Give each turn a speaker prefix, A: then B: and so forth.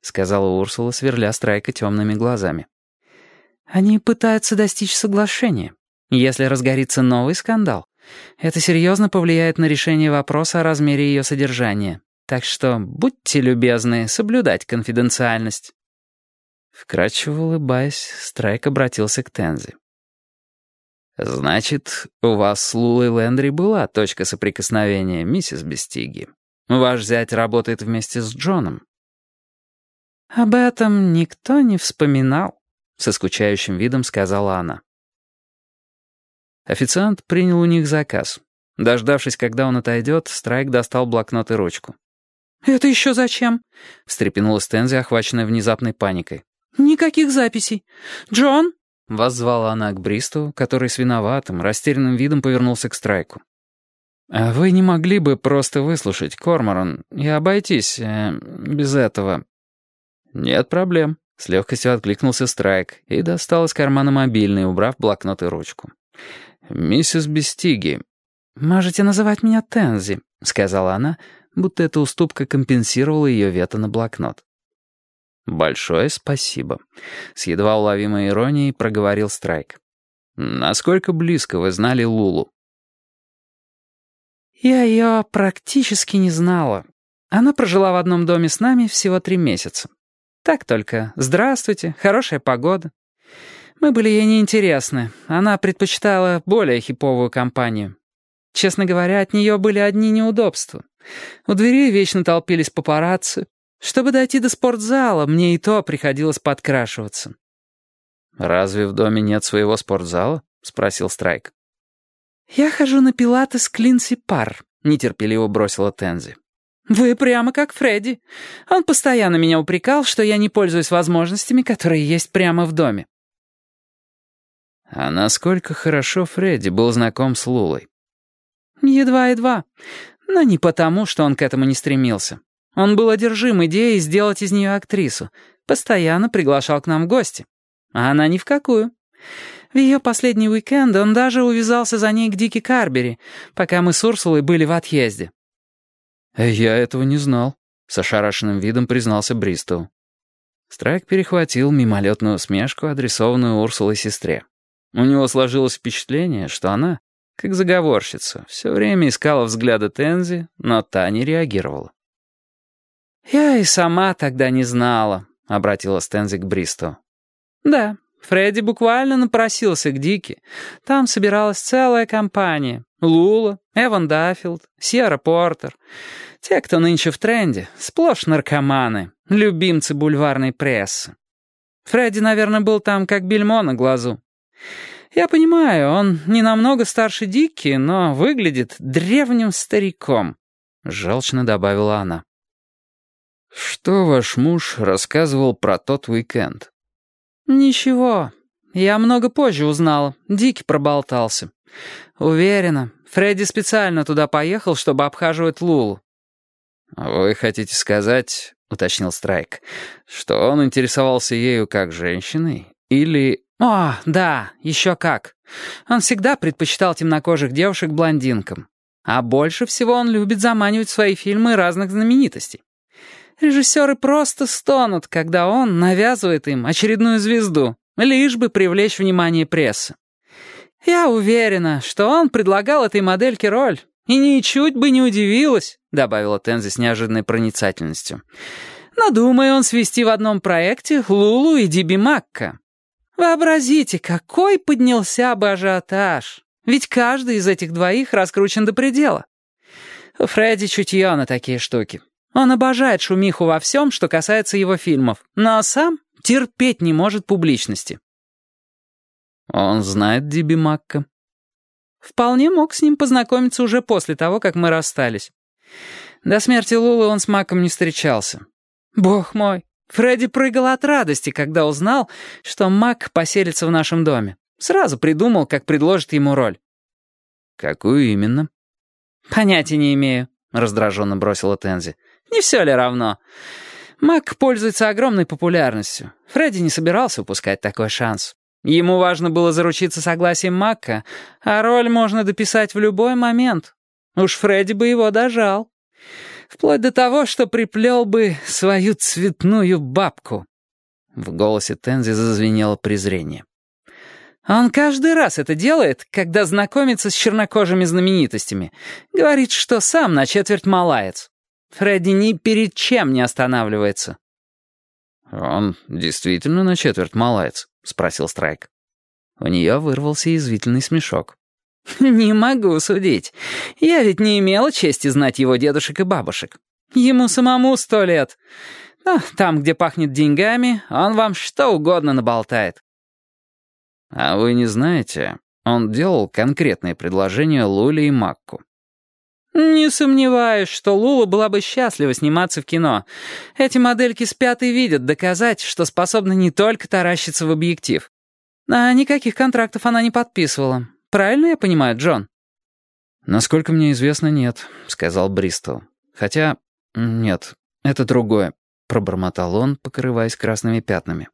A: — сказала Урсула, сверля Страйка темными глазами. «Они пытаются достичь соглашения. Если разгорится новый скандал, это серьезно повлияет на решение вопроса о размере ее содержания. Так что будьте любезны соблюдать конфиденциальность». Вкратчиво улыбаясь, Страйк обратился к Тензи. «Значит, у вас с Лулой Лэндри была точка соприкосновения, миссис Бестиги. Ваш зять работает вместе с Джоном».
B: «Об этом никто не вспоминал», — со скучающим видом сказала она.
A: Официант принял у них заказ. Дождавшись, когда он отойдет, Страйк достал блокнот и ручку.
B: «Это еще зачем?»
A: — встрепенулась Тензи, охваченная внезапной паникой.
B: «Никаких записей. Джон?»
A: — воззвала она к Бристу, который с виноватым, растерянным видом повернулся к Страйку. «А вы не могли бы просто выслушать, Корморан, и обойтись э, без этого?» «Нет проблем», — с легкостью откликнулся Страйк и достал из кармана мобильный, убрав блокнот и ручку. «Миссис Бестиги».
B: «Можете называть меня Тензи», — сказала она,
A: будто эта уступка компенсировала ее вето на блокнот. «Большое спасибо», — с едва уловимой иронией проговорил Страйк. «Насколько близко вы знали Лулу?»
B: «Я ее практически не знала. Она прожила в одном доме с нами всего три месяца. Так только «Здравствуйте, хорошая погода». Мы были ей неинтересны. Она предпочитала более хиповую компанию. Честно говоря, от нее были одни неудобства. У двери вечно толпились папарацци. Чтобы дойти до спортзала, мне и то приходилось подкрашиваться.
A: «Разве в доме нет своего спортзала?» — спросил Страйк.
B: «Я хожу на пилатес Клинси Пар», — нетерпеливо бросила Тензи. «Вы прямо как Фредди. Он постоянно меня упрекал, что я не пользуюсь возможностями, которые есть прямо в доме».
A: А насколько хорошо Фредди был знаком с Лулой?
B: Едва-едва. Но не потому, что он к этому не стремился. Он был одержим идеей сделать из нее актрису. Постоянно приглашал к нам в гости. А она ни в какую. В ее последний уикенд он даже увязался за ней к Дике Карбери, пока мы с Урсулой были в отъезде.
A: «Я этого не знал», — с ошарашенным видом признался Бристоу. Страйк перехватил мимолетную усмешку, адресованную Урсулой сестре. У него сложилось впечатление, что она, как заговорщица, все время искала взгляда Тензи, но та не реагировала.
B: «Я и сама тогда не знала», — обратилась Тензи к Бристу. «Да, Фредди буквально напросился к Дике. Там собиралась целая компания. Лула, Эван Даффилд, Сьерра Портер. Те, кто нынче в тренде, сплошь наркоманы, любимцы бульварной прессы. Фредди, наверное, был там как бельмо на глазу. Я понимаю, он не намного старше Дикки, но выглядит древним стариком», — желчно добавила она.
A: «Что ваш муж рассказывал про тот уикенд?»
B: «Ничего. Я много позже узнала. Дикий проболтался. Уверена, Фредди специально туда поехал, чтобы обхаживать Лулу».
A: «Вы хотите сказать, — уточнил Страйк, — что он интересовался ею как женщиной или
B: «О, да, еще как. Он всегда предпочитал темнокожих девушек блондинкам. А больше всего он любит заманивать в свои фильмы разных знаменитостей. Режиссеры просто стонут, когда он навязывает им очередную звезду, лишь бы привлечь внимание прессы. Я уверена, что он предлагал этой модельке роль, и ничуть бы не удивилась», — добавила Тензи с неожиданной проницательностью. «Но думаю он свести в одном проекте Лулу и Диби Макка». Вообразите, какой поднялся бы ажиотаж. Ведь каждый из этих двоих раскручен до предела. У Фредди чутье на такие штуки. Он обожает шумиху во всем, что касается его фильмов, но сам терпеть не может публичности.
A: Он знает Диби Макка.
B: Вполне мог с ним познакомиться уже после того, как мы расстались. До смерти Лулы он с Маком не встречался. Бог мой, Фредди прыгал от радости, когда узнал, что Мак поселится в нашем доме. Сразу придумал, как предложит ему роль.
A: «Какую именно?»
B: «Понятия не имею», — раздраженно бросила Тензи. «Не все ли равно? Мак пользуется огромной популярностью. Фредди не собирался упускать такой шанс. Ему важно было заручиться согласием Макка, а роль можно дописать в любой момент. Уж Фредди бы его дожал. Вплоть до того, что приплел бы свою цветную бабку». В голосе Тензи зазвенело презрение. Он каждый раз это делает, когда знакомится с чернокожими знаменитостями. Говорит, что сам на четверть малаец. Фредди ни перед чем не останавливается.
A: «Он действительно на четверть малаец?» — спросил Страйк. У нее вырвался язвительный смешок.
B: «Не могу судить. Я ведь не имела чести знать его дедушек и бабушек. Ему самому сто лет. Но там, где пахнет деньгами, он вам что угодно наболтает.
A: А вы не знаете, он делал конкретные предложения Луле и Макку.
B: «Не сомневаюсь, что Лула была бы счастлива сниматься в кино. Эти модельки спят и видят доказать, что способны не только таращиться в объектив. А никаких контрактов она не подписывала. Правильно я понимаю, Джон?»
A: «Насколько мне известно, нет», — сказал Бристол. «Хотя... нет, это другое», — пробормотал он, покрываясь красными пятнами.